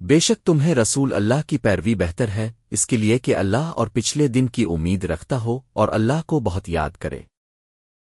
بے شک تمہیں رسول اللہ کی پیروی بہتر ہے، اس کے لیے کہ اللہ اور پچھلے دن کی امید رکھتا ہو اور اللہ کو بہت یاد کرے۔